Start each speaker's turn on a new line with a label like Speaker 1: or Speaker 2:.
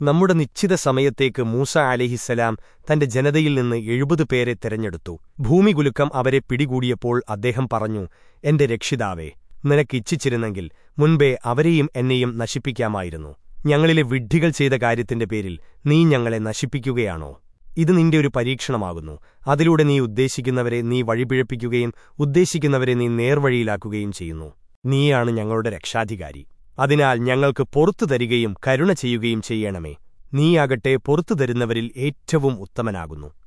Speaker 1: നമ്മുടെ നിശ്ചിത സമയത്തേക്ക് മൂസ അലിഹിസലാം തന്റെ ജനതയിൽ നിന്ന് എഴുപത് പേരെ തെരഞ്ഞെടുത്തു. ഭൂമികുലുക്കം അവരെ പിടികൂടിയപ്പോൾ അദ്ദേഹം പറഞ്ഞു എന്റെ രക്ഷിതാവേ നിനക്ക് നിനക്കിച്ഛിച്ചിരുന്നെങ്കിൽ മുൻപേ അവരെയും എന്നെയും നശിപ്പിക്കാമായിരുന്നു. ഞങ്ങളിലെ വിഡ്ഢികൾ ചെയ്ത കാര്യത്തിന്റെ പേരിൽ നീ ഞങ്ങളെ നശിപ്പിക്കുകയാണോ? ഇത് നിന്റെ ഒരു പരീക്ഷണമാകുന്നു. അതിലൂടെ നീ ഉദ്ദേശിക്കുന്നവരെ നീ വഴിപിഴപ്പിക്കുകയും ഉദ്ദേശിക്കുന്നവരെ നീ നേർവഴിയിലാക്കുകയും ചെയ്യുന്നു. നീയാണ് ഞങ്ങളുടെ രക്ഷാധികാരി. അതിനാൽ ഞങ്ങൾക്ക് പൊറത്തു തരികയും കരുണ ചെയ്യുകയും ചെയ്യണമേ. നീയാകട്ടെ പൊറത്തു തരുന്നവരിൽ ഏറ്റവും ഉത്തമനാകുന്നു.